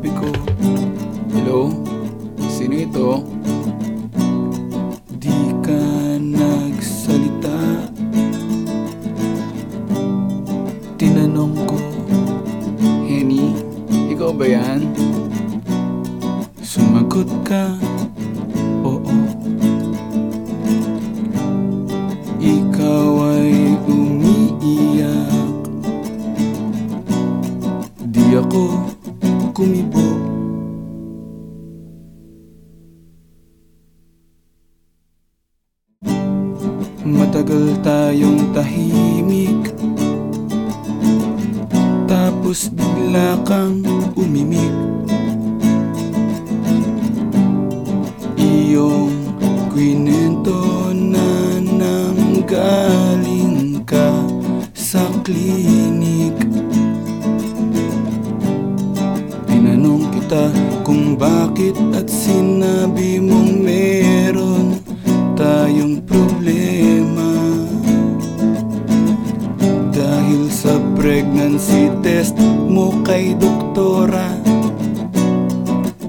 sabi ko, Hello? Sino ito? Di ka nagsalita Tinanong ko, Henny, ikaw ba yan? Sumagot ka, Matagal tayong tahimik. Tapos bigla kang umimik. Iyong kwinento na nang ka sa klinik. Tinanong kita kung bakit at sinabi mong meron pregnancy test mo kay doktora.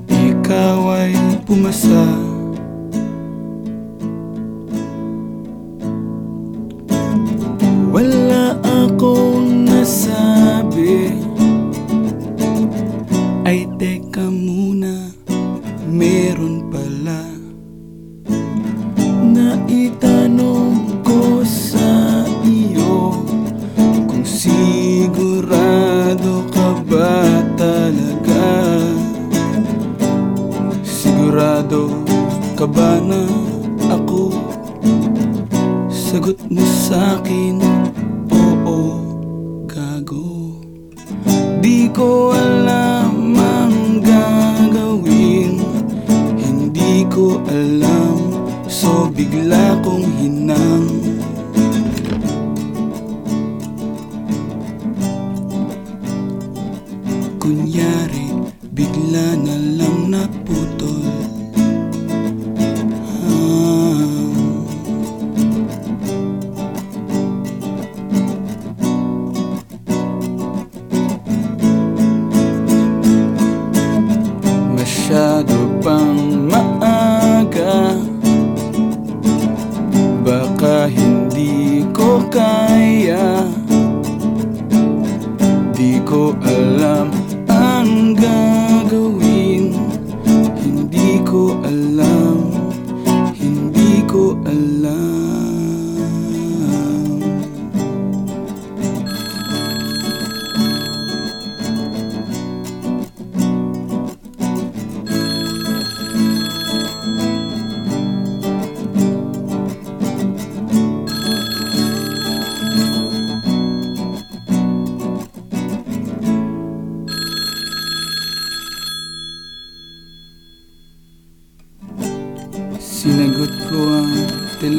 Ikaw ay pumasa. Wala akong nasabi. Ay teka muna Meron pala. Naitanong ko sa iyo Kung sigurado ka ba na ako? Sagot mo sa'kin Oo, gago. Di ko alam ang gagawin. Hindi ko alam So bigla kong hinang. Kunyari, bigla na lang naputol Hindi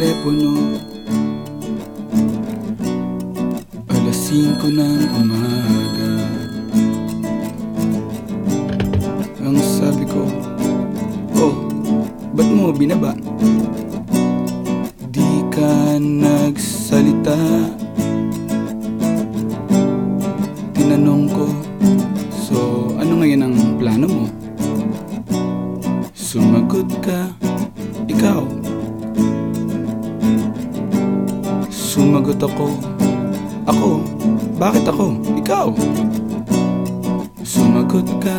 telepono Alas 5 ng umaga Ang sabi ko Oh, ba't mo binaba? Di ka nagsalita Tinanong ko So, ano ngayon ang plano mo? Sumagot ka, ikaw Sumagot ako, ako, bakit ako? Ikaw? Sumagot ka,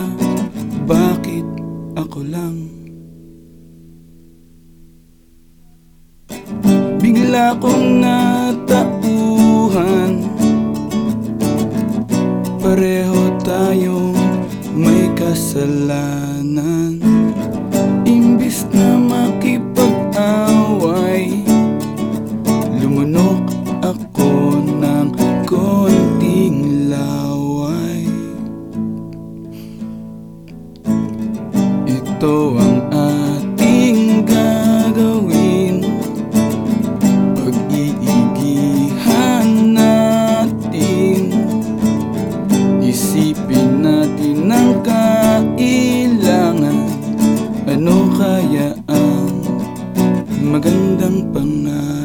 bakit ako lang? Bigla kong natauhan. Pareho tayong may kasalanan pernah